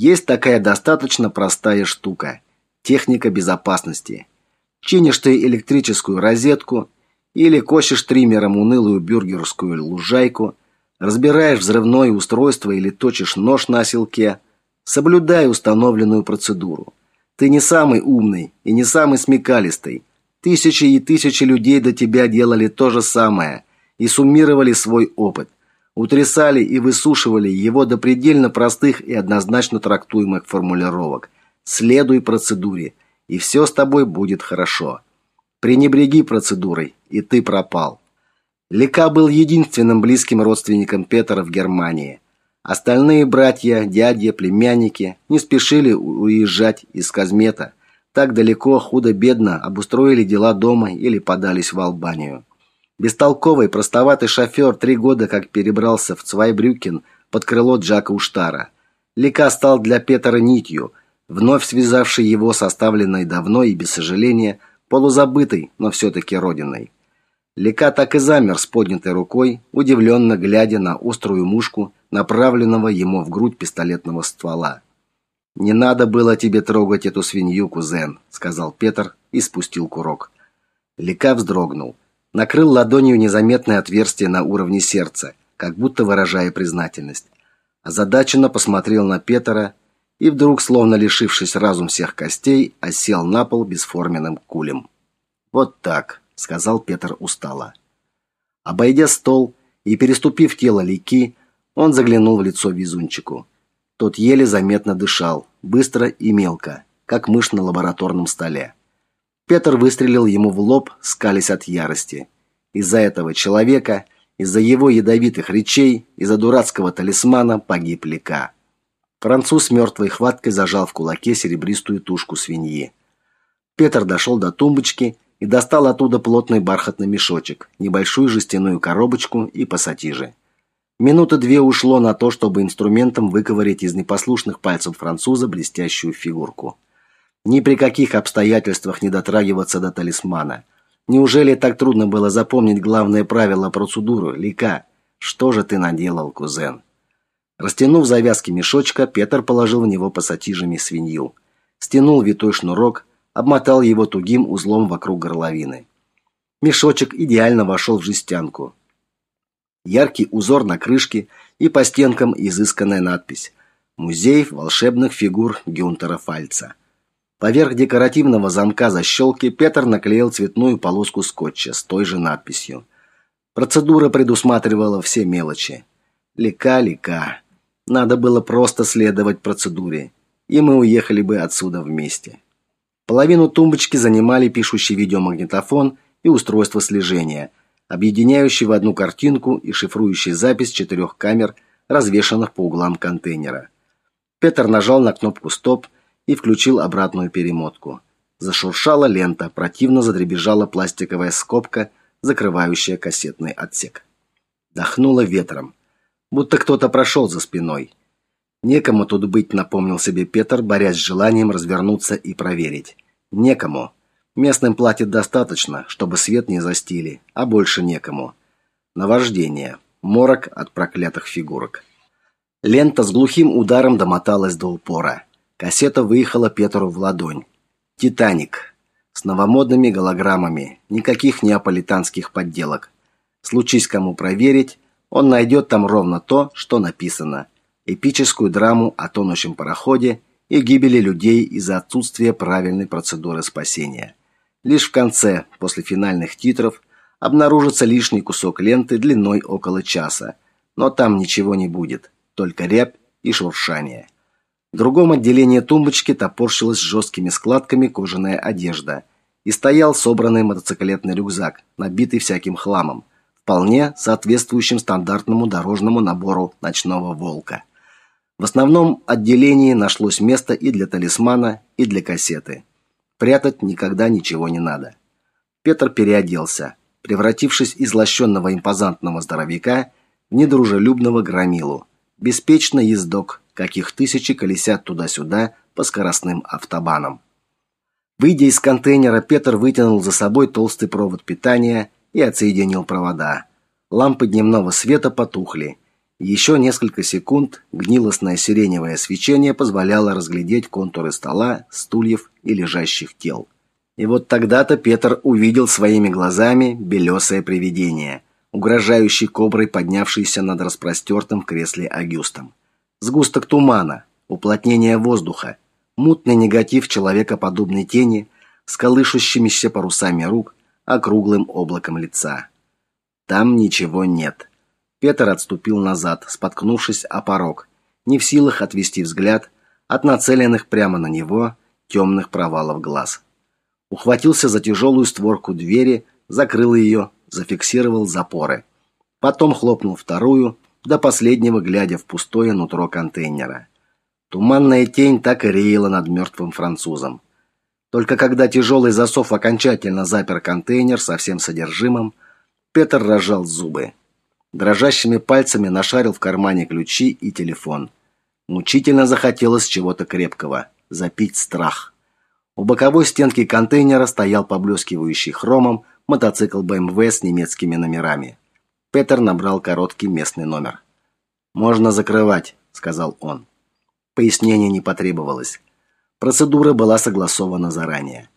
Есть такая достаточно простая штука техника безопасности. Чинишь ты электрическую розетку или косишь триммером унылую бюргерскую лужайку, разбираешь взрывное устройство или точишь нож на оселке, соблюдай установленную процедуру. Ты не самый умный и не самый смекалистый. Тысячи и тысячи людей до тебя делали то же самое и суммировали свой опыт, утрясали и высушивали его до предельно простых и однозначно трактуемых формулировок – Следуй процедуре, и все с тобой будет хорошо. Пренебреги процедурой, и ты пропал. Лика был единственным близким родственником Петра в Германии. Остальные братья, дяди, племянники не спешили уезжать из Казмета. Так далеко, худо-бедно обустроили дела дома или подались в Албанию. Бестолковый, простоватый шофер три года как перебрался в Цвайбрюкен под крыло Джака Уштара. Лика стал для Петра нитью – вновь связавший его с оставленной давно и без сожаления полузабытой, но все таки родиной. Лека так и замер с поднятой рукой, удивленно глядя на острую мушку, направленного ему в грудь пистолетного ствола. Не надо было тебе трогать эту свинью, кузен, сказал Петр и спустил курок. Лека вздрогнул, накрыл ладонью незаметное отверстие на уровне сердца, как будто выражая признательность. Озадаченно посмотрел на Петра и вдруг, словно лишившись разум всех костей, осел на пол бесформенным кулем. Вот так, сказал Петр устало. Обойдя стол и переступив тело Лики, он заглянул в лицо везунчику. Тот еле заметно дышал, быстро и мелко, как мышь на лабораторном столе. Петр выстрелил ему в лоб, скалясь от ярости. Из-за этого человека, из-за его ядовитых речей, из-за дурацкого талисмана погиб Лика. Француз мертвой хваткой зажал в кулаке серебристую тушку свиньи. Петр дошел до тумбочки и достал оттуда плотный бархатный мешочек, небольшую жестяную коробочку и пассатижи. Минуты две ушло на то, чтобы инструментом выковырять из непослушных пальцев француза блестящую фигурку. Ни при каких обстоятельствах не дотрагиваться до талисмана. Неужели так трудно было запомнить главное правило процедуры, Лика? Что же ты наделал, кузен? Растянув завязки мешочка, Петр положил в него пассатижами свинью. Стянул витой шнурок, обмотал его тугим узлом вокруг горловины. Мешочек идеально вошел в жестянку. Яркий узор на крышке и по стенкам изысканная надпись: Музей волшебных фигур Гюнтера Фальца. Поверх декоративного замка защелки Петр наклеил цветную полоску скотча с той же надписью. Процедура предусматривала все мелочи. Лика-лика. Надо было просто следовать процедуре, и мы уехали бы отсюда вместе. Половину тумбочки занимали пишущий видеомагнитофон и устройство слежения, объединяющий в одну картинку и шифрующий запись четырех камер, развешанных по углам контейнера. Петр нажал на кнопку стоп и включил обратную перемотку. Зашуршала лента, противно задребезжала пластиковая скобка, закрывающая кассетный отсек. Дохнуло ветром будто кто-то прошел за спиной. Некому тут быть, напомнил себе Петр, борясь с желанием развернуться и проверить. Некому. Местным платят достаточно, чтобы свет не застили, а больше некому. Наваждение. Морок от проклятых фигурок. Лента с глухим ударом домоталась до упора. Кассета выехала Петру в ладонь. Титаник с новомодными голограммами, никаких неаполитанских подделок. Случись кому проверить, он найдет там ровно то, что написано: эпическую драму о тонущем пароходе и гибели людей из-за отсутствия правильной процедуры спасения. Лишь в конце, после финальных титров, обнаружится лишний кусок ленты длиной около часа, но там ничего не будет, только рябь и шуршание. В другом отделении тумбочки топорщилась жесткими складками кожаная одежда, и стоял собранный мотоциклетный рюкзак, набитый всяким хламом вполне соответствующим стандартному дорожному набору ночного волка. В основном отделении нашлось место и для талисмана, и для кассеты. Прятать никогда ничего не надо. Петр переоделся, превратившись из лощенного импозантного здоровяка в недружелюбного громилу. Беспечный ездок, каких тысячи колесят туда-сюда по скоростным автобанам. Выйдя из контейнера, Петр вытянул за собой толстый провод питания и отсоединил провода. Лампы дневного света потухли, Еще несколько секунд гнилостное сиреневое свечение позволяло разглядеть контуры стола, стульев и лежащих тел. И вот тогда-то Петр увидел своими глазами белесое привидение, угрожающий коброй, поднявшийся над распростертым кресле Агюстом. Сгусток тумана, уплотнение воздуха, мутный негатив человекоподобной тени с колышущимися парусами рук, округлым облаком лица. Там ничего нет. Петр отступил назад, споткнувшись о порог, не в силах отвести взгляд от нацеленных прямо на него темных провалов глаз. Ухватился за тяжелую створку двери, закрыл ее, зафиксировал запоры. Потом хлопнул вторую, до последнего глядя в пустое нутро контейнера. Туманная тень так и реяла над мертвым французом. Только когда тяжелый засов окончательно запер контейнер со всем содержимым, Петр разжал зубы. Дрожащими пальцами нашарил в кармане ключи и телефон. Мучительно захотелось чего-то крепкого, запить страх. У боковой стенки контейнера стоял поблескивающий хромом мотоцикл BMW с немецкими номерами. Петр набрал короткий местный номер. «Можно закрывать», — сказал он. Пояснения не потребовалось. Процедура была согласована заранее.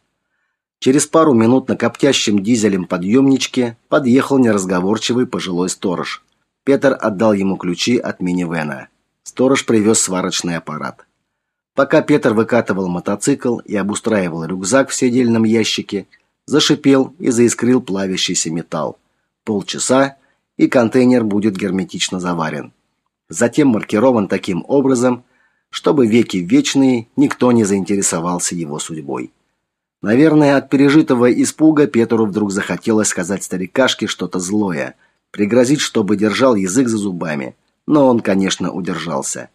Через пару минут на коптящем дизелем подъемничке подъехал неразговорчивый пожилой сторож. Петр отдал ему ключи от минивэна. Сторож привез сварочный аппарат. Пока Петр выкатывал мотоцикл и обустраивал рюкзак в седельном ящике, зашипел и заискрил плавящийся металл. Полчаса, и контейнер будет герметично заварен. Затем маркирован таким образом, чтобы веки вечные никто не заинтересовался его судьбой. Наверное, от пережитого испуга Петру вдруг захотелось сказать старикашке что-то злое, пригрозить, чтобы держал язык за зубами, но он, конечно, удержался.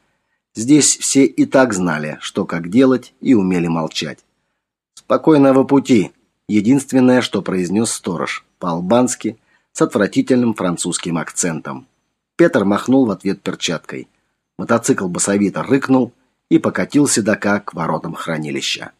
Здесь все и так знали, что как делать, и умели молчать. Спокойного пути, единственное, что произнес сторож, по-албански, с отвратительным французским акцентом. Петр махнул в ответ перчаткой. Мотоцикл басовито рыкнул и покатил седока к воротам хранилища.